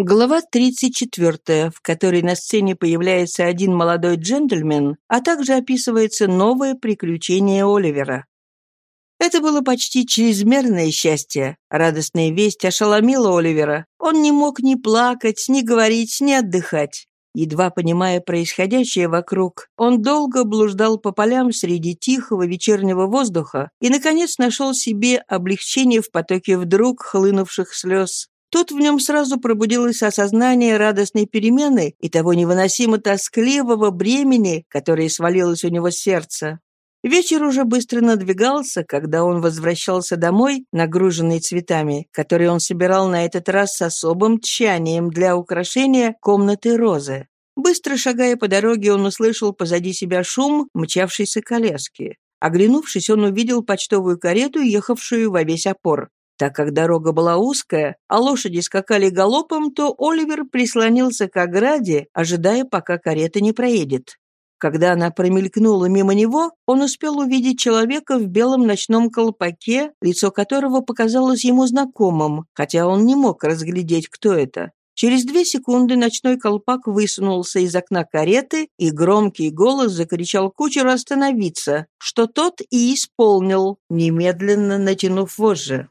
Глава 34, в которой на сцене появляется один молодой джентльмен, а также описывается новое приключение Оливера. Это было почти чрезмерное счастье. Радостная весть ошеломила Оливера. Он не мог ни плакать, ни говорить, ни отдыхать. Едва понимая происходящее вокруг, он долго блуждал по полям среди тихого вечернего воздуха и, наконец, нашел себе облегчение в потоке вдруг хлынувших слез. Тут в нем сразу пробудилось осознание радостной перемены и того невыносимо тоскливого бремени, которое свалилось у него с сердца. Вечер уже быстро надвигался, когда он возвращался домой, нагруженный цветами, которые он собирал на этот раз с особым тщанием для украшения комнаты Розы. Быстро шагая по дороге, он услышал позади себя шум мчавшейся коляски. Оглянувшись, он увидел почтовую карету, ехавшую во весь опор. Так как дорога была узкая, а лошади скакали галопом, то Оливер прислонился к ограде, ожидая, пока карета не проедет. Когда она промелькнула мимо него, он успел увидеть человека в белом ночном колпаке, лицо которого показалось ему знакомым, хотя он не мог разглядеть, кто это. Через две секунды ночной колпак высунулся из окна кареты, и громкий голос закричал кучеру остановиться, что тот и исполнил, немедленно натянув вожжи.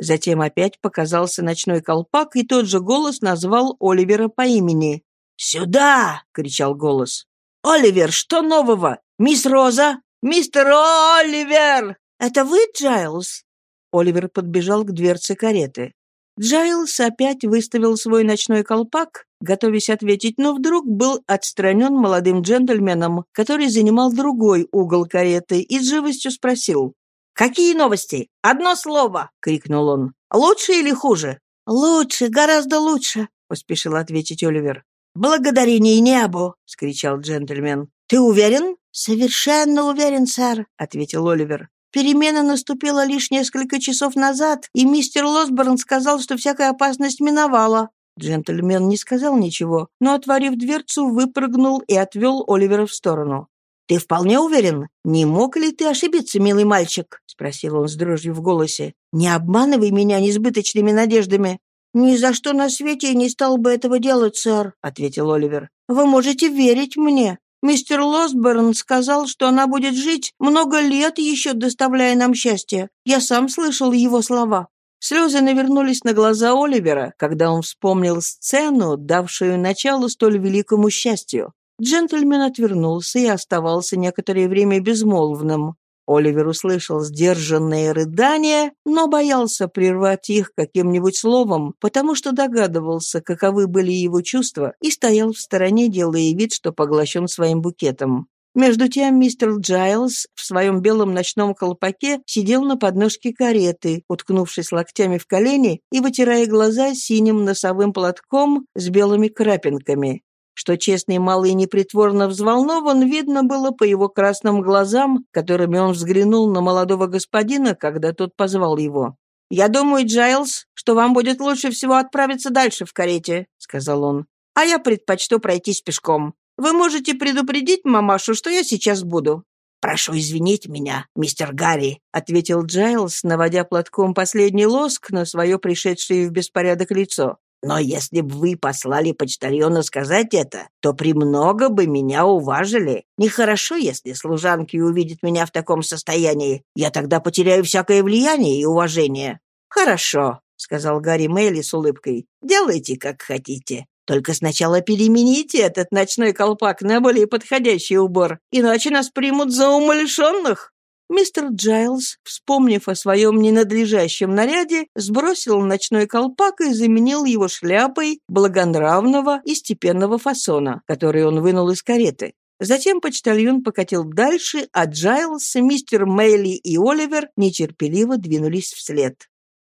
Затем опять показался ночной колпак, и тот же голос назвал Оливера по имени. «Сюда!» — кричал голос. «Оливер, что нового? Мисс Роза? Мистер Оливер! Это вы, Джайлз?» Оливер подбежал к дверце кареты. Джайлз опять выставил свой ночной колпак, готовясь ответить, но вдруг был отстранен молодым джентльменом, который занимал другой угол кареты, и с живостью спросил. «Какие новости? Одно слово!» — крикнул он. «Лучше или хуже?» «Лучше, гораздо лучше», — поспешил ответить Оливер. «Благодарение небу!» — скричал джентльмен. «Ты уверен?» «Совершенно уверен, сэр», — ответил Оливер. «Перемена наступила лишь несколько часов назад, и мистер Лосборн сказал, что всякая опасность миновала». Джентльмен не сказал ничего, но, отворив дверцу, выпрыгнул и отвел Оливера в сторону. «Ты вполне уверен? Не мог ли ты ошибиться, милый мальчик?» — спросил он с дрожью в голосе. «Не обманывай меня несбыточными надеждами». «Ни за что на свете я не стал бы этого делать, сэр», — ответил Оливер. «Вы можете верить мне. Мистер Лосберн сказал, что она будет жить много лет еще, доставляя нам счастье. Я сам слышал его слова». Слезы навернулись на глаза Оливера, когда он вспомнил сцену, давшую начало столь великому счастью. Джентльмен отвернулся и оставался некоторое время безмолвным. Оливер услышал сдержанные рыдания, но боялся прервать их каким-нибудь словом, потому что догадывался, каковы были его чувства, и стоял в стороне, делая вид, что поглощен своим букетом. Между тем мистер Джайлз в своем белом ночном колпаке сидел на подножке кареты, уткнувшись локтями в колени и вытирая глаза синим носовым платком с белыми крапинками. Что честный малый непритворно взволнован, видно было по его красным глазам, которыми он взглянул на молодого господина, когда тот позвал его. «Я думаю, Джайлз, что вам будет лучше всего отправиться дальше в карете», — сказал он. «А я предпочту пройтись пешком. Вы можете предупредить мамашу, что я сейчас буду». «Прошу извинить меня, мистер Гарри», — ответил Джайлз, наводя платком последний лоск на свое пришедшее в беспорядок лицо. Но если бы вы послали почтальона сказать это, то премного бы меня уважили. Нехорошо, если служанки увидят меня в таком состоянии. Я тогда потеряю всякое влияние и уважение». «Хорошо», — сказал Гарри Мэйли с улыбкой. «Делайте, как хотите. Только сначала перемените этот ночной колпак на более подходящий убор, иначе нас примут за умалишенных». Мистер Джайлз, вспомнив о своем ненадлежащем наряде, сбросил ночной колпак и заменил его шляпой благонравного и степенного фасона, который он вынул из кареты. Затем почтальон покатил дальше, а Джайлз, мистер Мэйли и Оливер нетерпеливо двинулись вслед.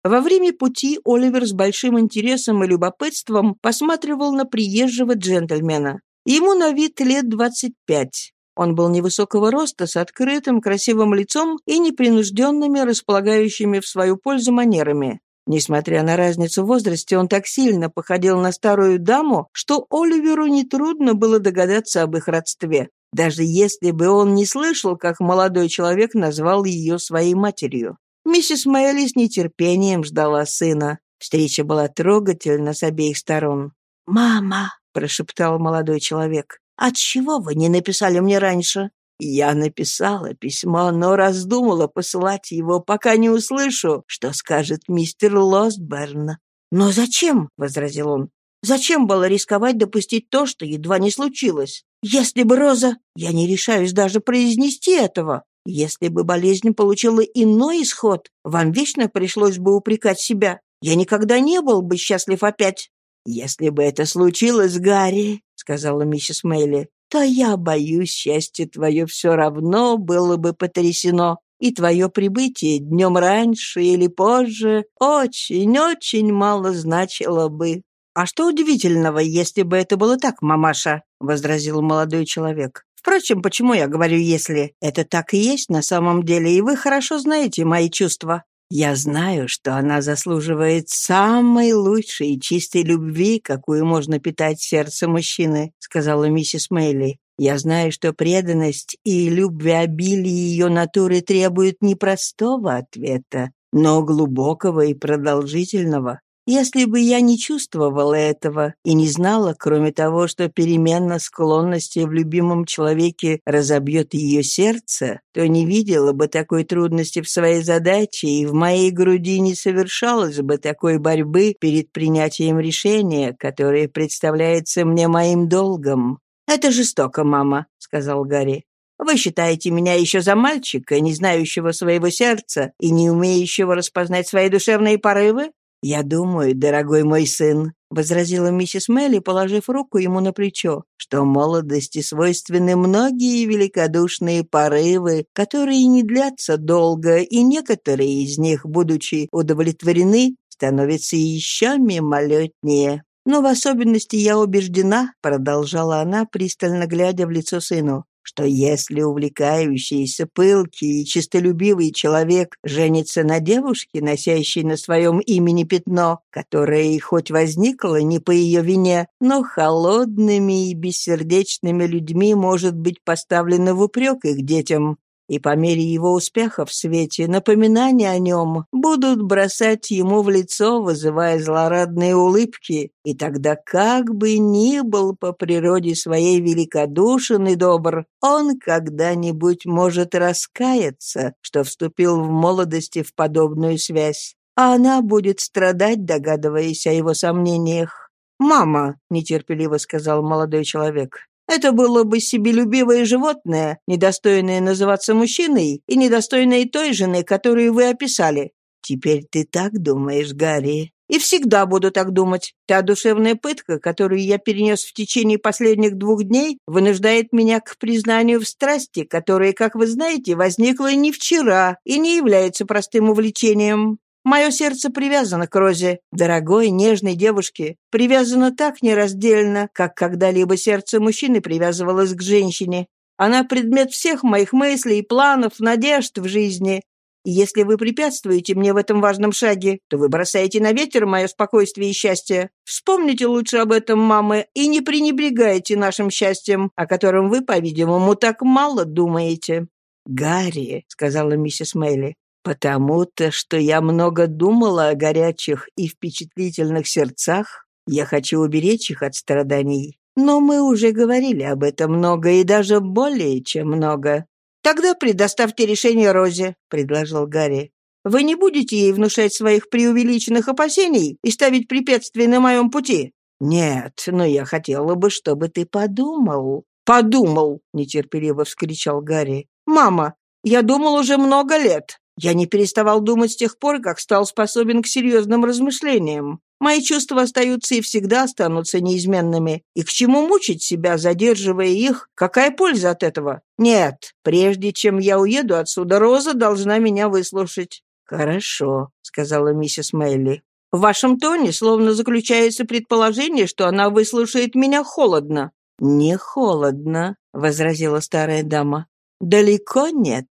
Во время пути Оливер с большим интересом и любопытством посматривал на приезжего джентльмена. Ему на вид лет двадцать пять. Он был невысокого роста, с открытым, красивым лицом и непринужденными, располагающими в свою пользу манерами. Несмотря на разницу в возрасте, он так сильно походил на старую даму, что Оливеру нетрудно было догадаться об их родстве, даже если бы он не слышал, как молодой человек назвал ее своей матерью. Миссис Мэйли с нетерпением ждала сына. Встреча была трогательна с обеих сторон. «Мама», — прошептал молодой человек, — «отчего вы не написали мне раньше?» Я написала письмо, но раздумала посылать его, пока не услышу, что скажет мистер Лостберн. «Но зачем?» — возразил он. «Зачем было рисковать допустить то, что едва не случилось? Если бы Роза... Я не решаюсь даже произнести этого. Если бы болезнь получила иной исход, вам вечно пришлось бы упрекать себя. Я никогда не был бы счастлив опять». «Если бы это случилось, Гарри», — сказала миссис Мэйли, то я боюсь, счастье твое все равно было бы потрясено, и твое прибытие днем раньше или позже очень-очень мало значило бы. «А что удивительного, если бы это было так, мамаша?» — возразил молодой человек. «Впрочем, почему я говорю «если»? Это так и есть на самом деле, и вы хорошо знаете мои чувства. Я знаю, что она заслуживает самой лучшей и чистой любви, какую можно питать сердце мужчины», — сказала миссис Мэйли. «Я знаю, что преданность и любвеобилие ее натуры требуют не простого ответа, но глубокого и продолжительного. Если бы я не чувствовала этого и не знала, кроме того, что перемена склонности в любимом человеке разобьет ее сердце, то не видела бы такой трудности в своей задаче, и в моей груди не совершалось бы такой борьбы перед принятием решения, которое представляется мне моим долгом. «Это жестоко, мама», — сказал Гарри. «Вы считаете меня еще за мальчика, не знающего своего сердца и не умеющего распознать свои душевные порывы? «Я думаю, дорогой мой сын», — возразила миссис Мелли, положив руку ему на плечо, что молодости свойственны многие великодушные порывы, которые не длятся долго, и некоторые из них, будучи удовлетворены, становятся еще мимолетнее. Но в особенности я убеждена, продолжала она, пристально глядя в лицо сыну, что если увлекающийся, пылкий и честолюбивый человек женится на девушке, носящей на своем имени пятно, которое хоть возникло не по ее вине, но холодными и бессердечными людьми может быть поставлено в упрек их детям, и по мере его успеха в свете напоминания о нем будут бросать ему в лицо, вызывая злорадные улыбки, и тогда как бы ни был по природе своей великодушен и добр, он когда-нибудь может раскаяться, что вступил в молодости в подобную связь, а она будет страдать, догадываясь о его сомнениях. «Мама», — нетерпеливо сказал молодой человек, это было бы себелюбивое животное, недостойное называться мужчиной и недостойное той жены, которую вы описали. Теперь ты так думаешь, Гарри. И всегда буду так думать. Та душевная пытка, которую я перенес в течение последних двух дней, вынуждает меня к признанию в страсти, которая, как вы знаете, возникла не вчера и не является простым увлечением. Мое сердце привязано к Розе, дорогой, нежной девушке, привязано так нераздельно, как когда-либо сердце мужчины привязывалось к женщине. Она предмет всех моих мыслей, планов, надежд в жизни. И если вы препятствуете мне в этом важном шаге, то вы бросаете на ветер мое спокойствие и счастье. Вспомните лучше об этом, мамы, и не пренебрегайте нашим счастьем, о котором вы, по-видимому, так мало думаете». «Гарри», — сказала миссис Мэйли, Потому-то, что я много думала о горячих и впечатлительных сердцах, я хочу уберечь их от страданий. Но мы уже говорили об этом много и даже более чем много. Тогда предоставьте решение Розе, предложил Гарри. Вы не будете ей внушать своих преувеличенных опасений и ставить препятствия на моем пути? Нет, но я хотела бы, чтобы ты подумал. Подумал, нетерпеливо вскричал Гарри. Мама, я думал уже много лет. Я не переставал думать с тех пор, как стал способен к серьезным размышлениям. Мои чувства остаются и всегда останутся неизменными. И к чему мучить себя, задерживая их? Какая польза от этого? Нет, прежде чем я уеду отсюда, Роза должна меня выслушать. «Хорошо», — сказала миссис Мэйли. «В вашем тоне словно заключается предположение, что она выслушает меня холодно». «Не холодно», — возразила старая дама. «Далеко нет».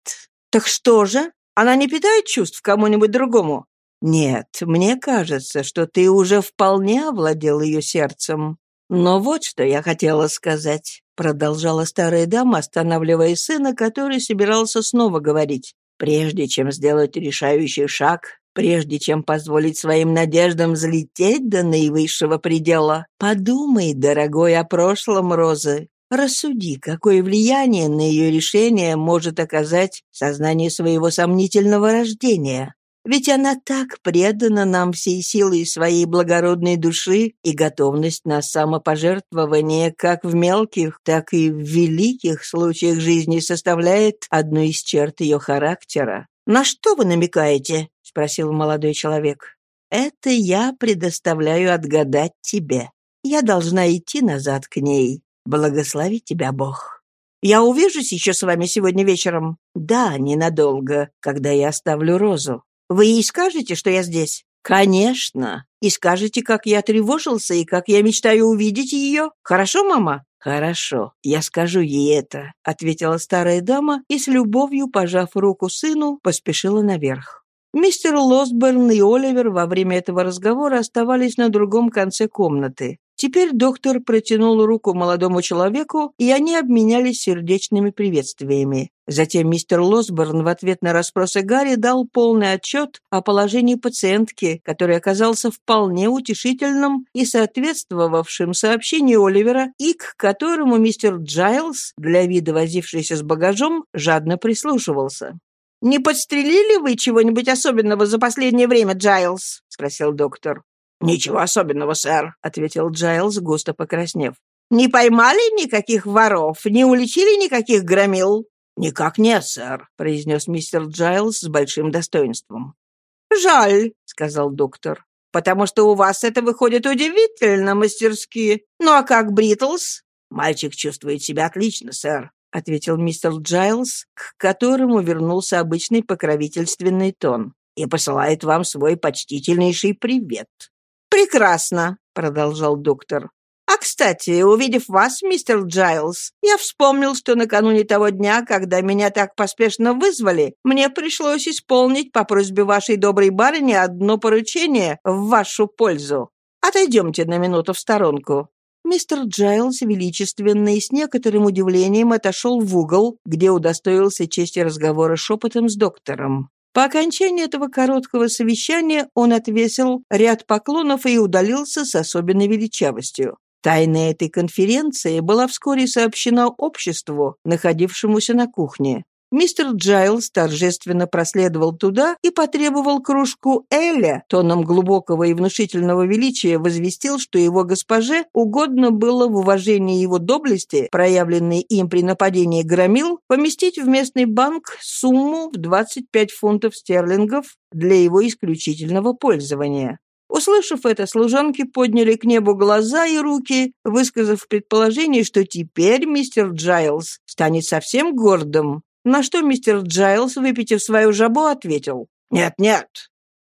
«Так что же?» Она не питает чувств кому-нибудь другому? Нет, мне кажется, что ты уже вполне овладел ее сердцем. Но вот что я хотела сказать, продолжала старая дама, останавливая сына, который собирался снова говорить. Прежде чем сделать решающий шаг, прежде чем позволить своим надеждам взлететь до наивысшего предела. Подумай, дорогой, о прошлом Розы. Рассуди, какое влияние на ее решение может оказать сознание своего сомнительного рождения. Ведь она так предана нам всей силой своей благородной души и готовность на самопожертвование как в мелких, так и в великих случаях жизни составляет одну из черт ее характера. «На что вы намекаете?» — спросил молодой человек. «Это я предоставляю отгадать тебе. Я должна идти назад к ней. Благослови тебя Бог». «Я увижусь еще с вами сегодня вечером?» «Да, ненадолго, когда я оставлю Розу». Вы ей скажете, что я здесь? Конечно. И скажете, как я тревожился и как я мечтаю увидеть ее. Хорошо, мама? «Хорошо, я скажу ей это», — ответила старая дама и с любовью, пожав руку сыну, поспешила наверх. Мистер Лосберн и Оливер во время этого разговора оставались на другом конце комнаты. Теперь доктор протянул руку молодому человеку, и они обменялись сердечными приветствиями. Затем мистер Лосборн в ответ на расспросы Гарри дал полный отчет о положении пациентки, который оказался вполне утешительным и соответствовавшим сообщению Оливера, и к которому мистер Джайлз, для вида возившийся с багажом, жадно прислушивался. «Не подстрелили вы чего-нибудь особенного за последнее время, Джайлз?» — спросил доктор. «Ничего особенного, сэр», — ответил Джайлз, густо покраснев. «Не поймали никаких воров, не уличили никаких громил?» «Никак нет, сэр», — произнес мистер Джайлз с большим достоинством. «Жаль», — сказал доктор, «потому что у вас это выходит удивительно мастерски. Ну а как Бритлс?» «Мальчик чувствует себя отлично, сэр», — ответил мистер Джайлз, к которому вернулся обычный покровительственный тон, «и посылает вам свой почтительнейший привет». «Прекрасно», — продолжал доктор. «А, кстати, увидев вас, мистер Джайлз, я вспомнил, что накануне того дня, когда меня так поспешно вызвали, мне пришлось исполнить по просьбе вашей доброй барыни одно поручение в вашу пользу. Отойдемте на минуту в сторонку». Мистер Джайлз величественно и с некоторым удивлением отошел в угол, где удостоился чести разговора шепотом с доктором. По окончании этого короткого совещания он отвесил ряд поклонов и удалился с особенной величавостью. Тайна этой конференции была вскоре сообщена обществу, находившемуся на кухне. Мистер Джайлс торжественно проследовал туда и потребовал кружку Эля, тоном глубокого и внушительного величия возвестил, что его госпоже угодно было в уважении его доблести, проявленной им при нападении громил, поместить в местный банк сумму в 25 фунтов стерлингов для его исключительного пользования. Услышав это, служанки подняли к небу глаза и руки, высказав предположение, что теперь мистер Джайлс станет совсем гордым, на что мистер Джайлс, выпятив свое жабо, ответил «Нет-нет».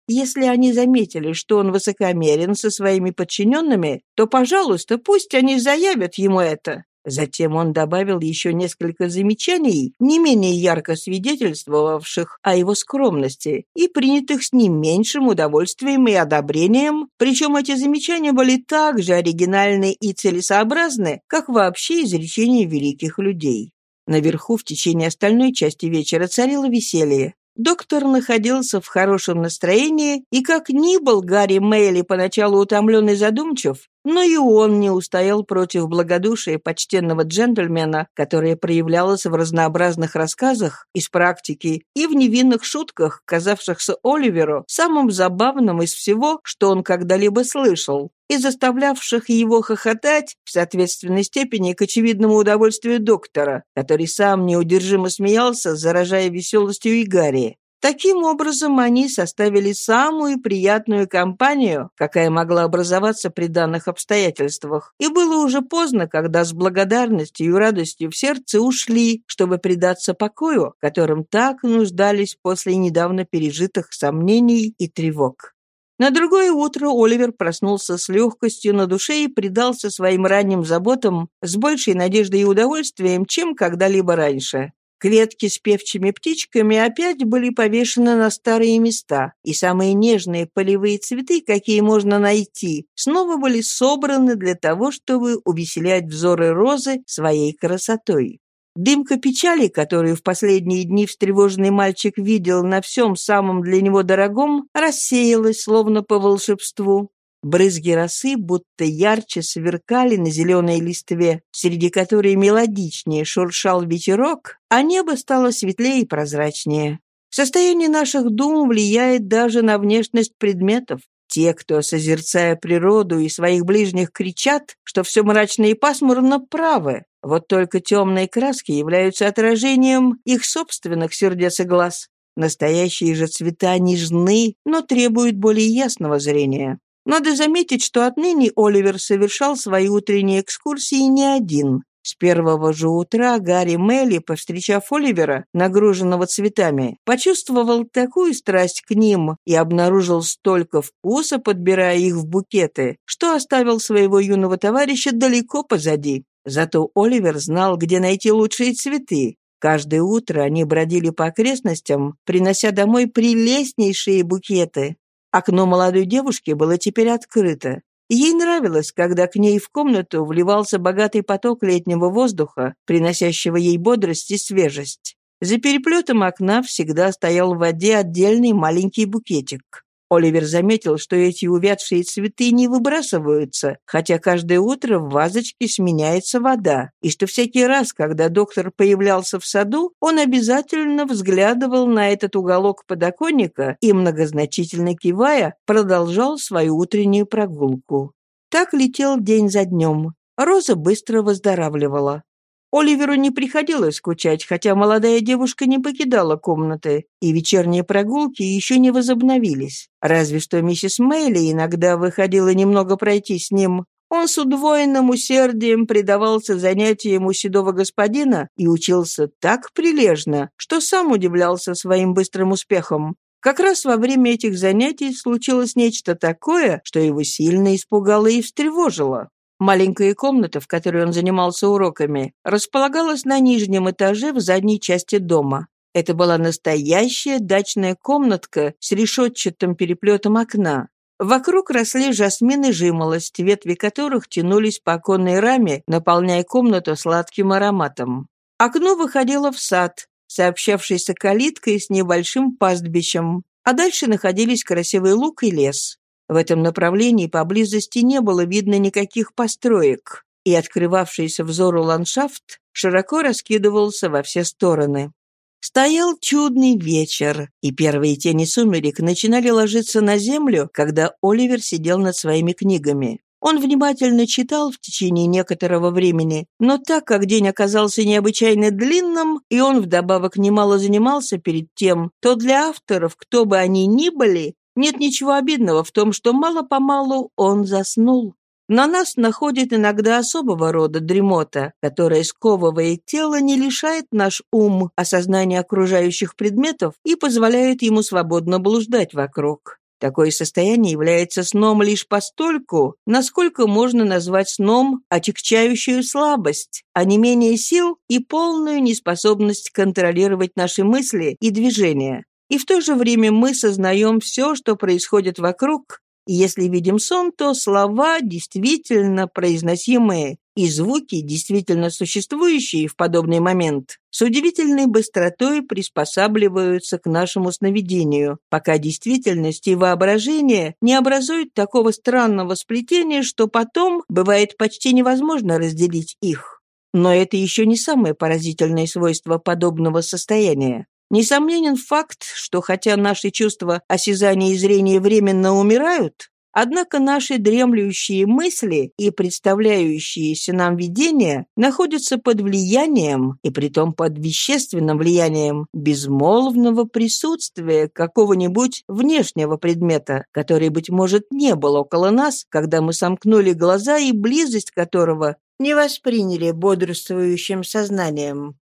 Если они заметили, что он высокомерен со своими подчиненными, то, пожалуйста, пусть они заявят ему это. Затем он добавил еще несколько замечаний, не менее ярко свидетельствовавших о его скромности и принятых с не меньшим удовольствием и одобрением, причем эти замечания были так же оригинальны и целесообразны, как вообще изречения великих людей. Наверху в течение остальной части вечера царило веселье. Доктор находился в хорошем настроении, и как ни был Гарри Мэйли поначалу утомлен и задумчив, но и он не устоял против благодушия почтенного джентльмена, которое проявлялось в разнообразных рассказах из практики и в невинных шутках, казавшихся Оливеру самым забавным из всего, что он когда-либо слышал, и заставлявших его хохотать в соответственной степени к очевидному удовольствию доктора, который сам неудержимо смеялся, заражая веселостью и Гарри. Таким образом, они составили самую приятную компанию, какая могла образоваться при данных обстоятельствах. И было уже поздно, когда с благодарностью и радостью в сердце ушли, чтобы предаться покою, которым так нуждались после недавно пережитых сомнений и тревог. На другое утро Оливер проснулся с легкостью на душе и предался своим ранним заботам с большей надеждой и удовольствием, чем когда-либо раньше. Клетки с певчими птичками опять были повешены на старые места, и самые нежные полевые цветы, какие можно найти, снова были собраны для того, чтобы увеселять взоры розы своей красотой. Дымка печали, которую в последние дни встревоженный мальчик видел на всем самом для него дорогом, рассеялась, словно по волшебству. Брызги росы будто ярче сверкали на зеленой листве, среди которой мелодичнее шуршал ветерок, а небо стало светлее и прозрачнее. Состояние наших дум влияет даже на внешность предметов. Те, кто, созерцая природу и своих ближних, кричат, что все мрачно и пасмурно, правы. Вот только темные краски являются отражением их собственных сердец и глаз. Настоящие же цвета нежны, но требуют более ясного зрения. Надо заметить, что отныне Оливер совершал свои утренние экскурсии не один. С первого же утра Гарри Мелли, повстречав Оливера, нагруженного цветами, почувствовал такую страсть к ним и обнаружил столько вкуса, подбирая их в букеты, что оставил своего юного товарища далеко позади. Зато Оливер знал, где найти лучшие цветы. Каждое утро они бродили по окрестностям, принося домой прелестнейшие букеты. Окно молодой девушки было теперь открыто. Ей нравилось, когда к ней в комнату вливался богатый поток летнего воздуха, приносящего ей бодрость и свежесть. За переплетом окна всегда стоял в воде отдельный маленький букетик. Оливер заметил, что эти увядшие цветы не выбрасываются, хотя каждое утро в вазочке сменяется вода, и что всякий раз, когда доктор появлялся в саду, он обязательно взглядывал на этот уголок подоконника и, многозначительно кивая, продолжал свою утреннюю прогулку. Так летел день за днем. Роза быстро выздоравливала. Оливеру не приходилось скучать, хотя молодая девушка не покидала комнаты, и вечерние прогулки еще не возобновились. Разве что миссис Мэйли иногда выходила немного пройти с ним. Он с удвоенным усердием предавался занятиям у седого господина и учился так прилежно, что сам удивлялся своим быстрым успехом. Как раз во время этих занятий случилось нечто такое, что его сильно испугало и встревожило. Маленькая комната, в которой он занимался уроками, располагалась на нижнем этаже в задней части дома. Это была настоящая дачная комнатка с решетчатым переплетом окна. Вокруг росли жасмин и жимолость, ветви которых тянулись по оконной раме, наполняя комнату сладким ароматом. Окно выходило в сад, сообщавшийся калиткой с небольшим пастбищем, а дальше находились красивый луг и лес. В этом направлении поблизости не было видно никаких построек, и открывавшийся взору ландшафт широко раскидывался во все стороны. Стоял чудный вечер, и первые тени сумерек начинали ложиться на землю, когда Оливер сидел над своими книгами. Он внимательно читал в течение некоторого времени, но так как день оказался необычайно длинным, и он вдобавок немало занимался перед тем, то для авторов, кто бы они ни были, нет ничего обидного в том, что мало-помалу он заснул. На нас находит иногда особого рода дремота, которая, сковывая тело, не лишает наш ум осознания окружающих предметов и позволяет ему свободно блуждать вокруг. Такое состояние является сном лишь постольку, насколько можно назвать сном отягчающую слабость, а не менее сил и полную неспособность контролировать наши мысли и движения. И в то же время мы сознаем все, что происходит вокруг, и если видим сон, то слова, действительно произносимые, и звуки, действительно существующие в подобный момент, с удивительной быстротой приспосабливаются к нашему сновидению, пока действительность и воображение не образуют такого странного сплетения, что потом бывает почти невозможно разделить их. Но это еще не самое поразительное свойство подобного состояния. Несомненен факт, что хотя наши чувства осязания и зрения временно умирают, однако наши дремлющие мысли и представляющиеся нам видения находятся под влиянием, и притом под вещественным влиянием, безмолвного присутствия какого-нибудь внешнего предмета, который, быть может, не был около нас, когда мы сомкнули глаза и близость которого не восприняли бодрствующим сознанием.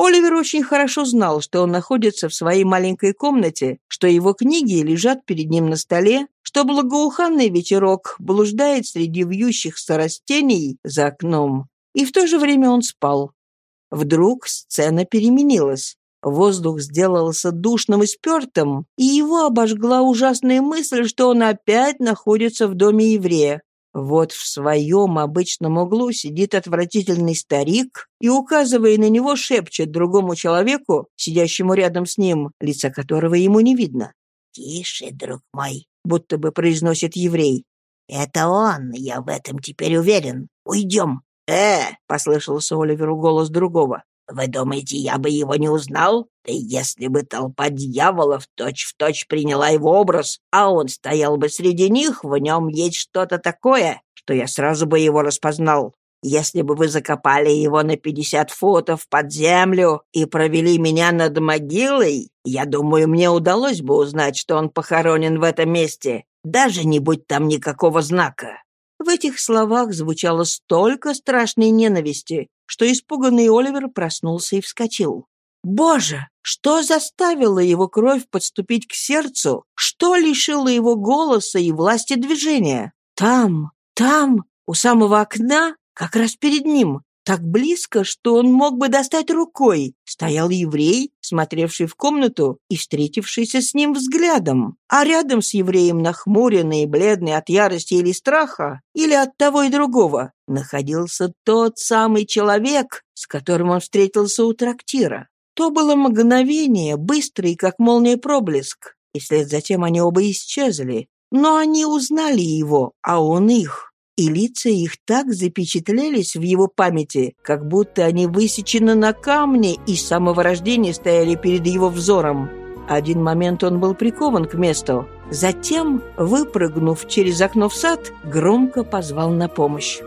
Оливер очень хорошо знал, что он находится в своей маленькой комнате, что его книги лежат перед ним на столе, что благоуханный ветерок блуждает среди вьющихся растений за окном. И в то же время он спал. Вдруг сцена переменилась. Воздух сделался душным и спертым, и его обожгла ужасная мысль, что он опять находится в доме еврея. Вот в своем обычном углу сидит отвратительный старик и, указывая на него, шепчет другому человеку, сидящему рядом с ним, лица которого ему не видно. «Тише, друг мой», — будто бы произносит еврей. «Это он, я в этом теперь уверен. Уйдем». «Э!» — послышался Оливеру голос другого. Вы думаете, я бы его не узнал? Да если бы толпа дьяволов точь-в-точь точь приняла его образ, а он стоял бы среди них, в нем есть что-то такое, что я сразу бы его распознал. Если бы вы закопали его на пятьдесят футов под землю и провели меня над могилой, я думаю, мне удалось бы узнать, что он похоронен в этом месте, даже не будь там никакого знака». В этих словах звучало столько страшной ненависти, что испуганный Оливер проснулся и вскочил. Боже, что заставило его кровь подступить к сердцу? Что лишило его голоса и власти движения? Там, там, у самого окна, как раз перед ним, так близко, что он мог бы достать рукой, стоял еврей, смотревший в комнату и встретившийся с ним взглядом. А рядом с евреем, нахмуренный и бледный от ярости или страха, или от того и другого, находился тот самый человек, с которым он встретился у трактира. То было мгновение, быстрый, как молния проблеск, и вслед за тем они оба исчезли. Но они узнали его, а он их и лица их так запечатлелись в его памяти, как будто они высечены на камне и с самого рождения стояли перед его взором. Один момент он был прикован к месту. Затем, выпрыгнув через окно в сад, громко позвал на помощь.